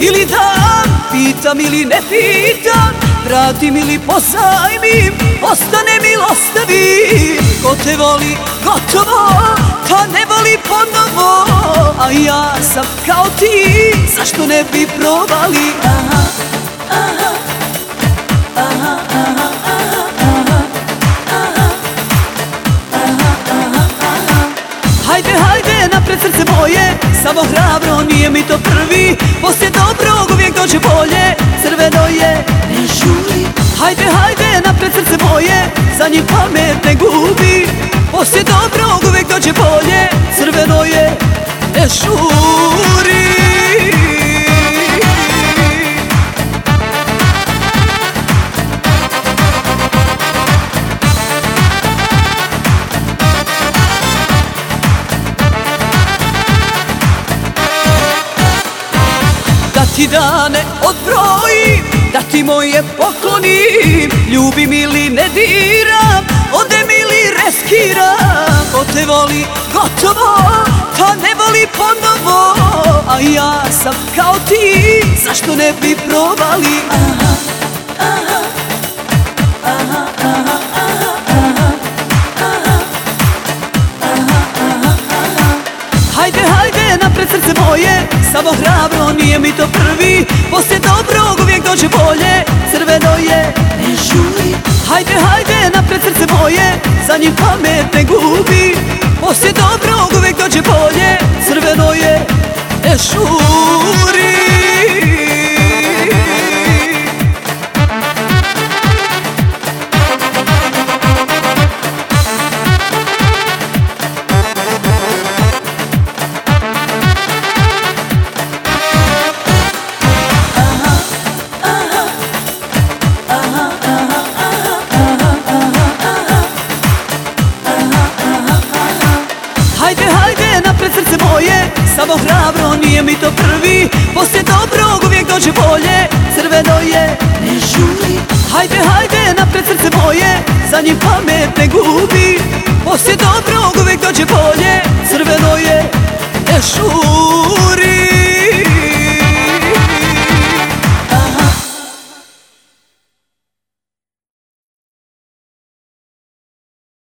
ili dam Pitam ili ne pitam. Vratim ili pozajmim Ostane ostavi Ko te voli gotovo Ta ne voli ponovo. A ja sam kao ti Zašto ne bi probali? Aha, Samo hrabro, nije mi to prvi. Poslije dobrog uvijek dođe bolje Crveno je, ne žuri. Hajde, hajde, napred srce moje Za njih pamet ne gubi. Poslije dobrog uvijek dođe bolje Crveno je, ne žuri ti dane odbrojim Da ti moje poklonim. Ljubim ili ne diram Odem ili reskiram. Ko te voli gotovo Ta ne voli ponovo. A ja sam kao ti Zašto ne bi probali? Aha, aha, napred srce moje. Samo hrabro, nije mi to prvi. Poslije dobrog uvijek dođe bolje. Crveno je, ne žuri. Hajde, hajde, napred srce moje. Za njih pamet ne gubi. Poslije dobrog uvijek dođe bolje. Crveno je, ne žuri Samo hrabro nije mi to prvi. Poslije dobrog uvijek dođe bolje Crveno je, ne žuli. Hajde, hajde, napred srce moje Za njim pamet ne gubi. Poslije dobrog uvijek dođe bolje Crveno